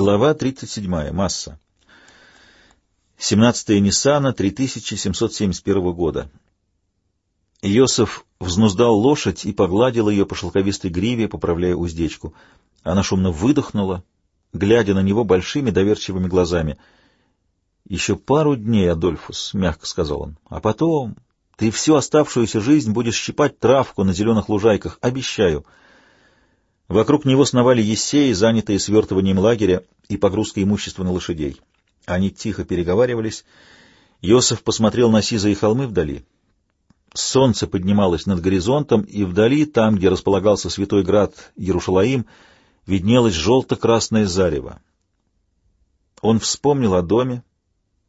Глава 37. Масса. 17 Ниссана 3771 года. Иосиф взнуздал лошадь и погладил ее по шелковистой гриве, поправляя уздечку. Она шумно выдохнула, глядя на него большими доверчивыми глазами. «Еще пару дней, Адольфус», — мягко сказал он, — «а потом ты всю оставшуюся жизнь будешь щипать травку на зеленых лужайках, обещаю». Вокруг него сновали ессеи, занятые свертыванием лагеря и погрузкой имущества на лошадей. Они тихо переговаривались. Йосиф посмотрел на сизые холмы вдали. Солнце поднималось над горизонтом, и вдали, там, где располагался святой град Ярушалаим, виднелось желто-красное зарево. Он вспомнил о доме,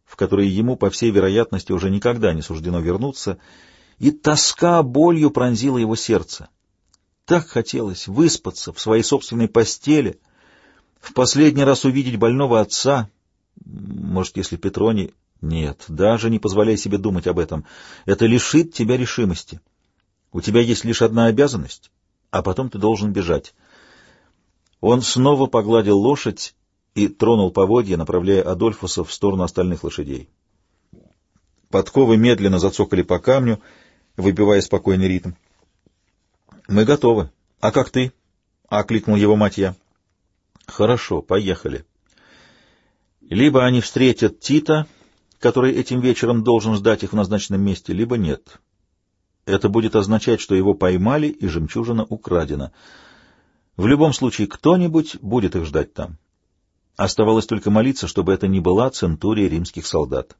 в который ему, по всей вероятности, уже никогда не суждено вернуться, и тоска болью пронзила его сердце. Так хотелось выспаться в своей собственной постели, в последний раз увидеть больного отца. Может, если Петроний... Нет, даже не позволяй себе думать об этом. Это лишит тебя решимости. У тебя есть лишь одна обязанность, а потом ты должен бежать. Он снова погладил лошадь и тронул поводья, направляя Адольфуса в сторону остальных лошадей. Подковы медленно зацокали по камню, выбивая спокойный ритм. «Мы готовы. А как ты?» — окликнул его мать я. «Хорошо, поехали». Либо они встретят Тита, который этим вечером должен ждать их в назначенном месте, либо нет. Это будет означать, что его поймали и жемчужина украдена. В любом случае, кто-нибудь будет их ждать там. Оставалось только молиться, чтобы это не была центурия римских солдат.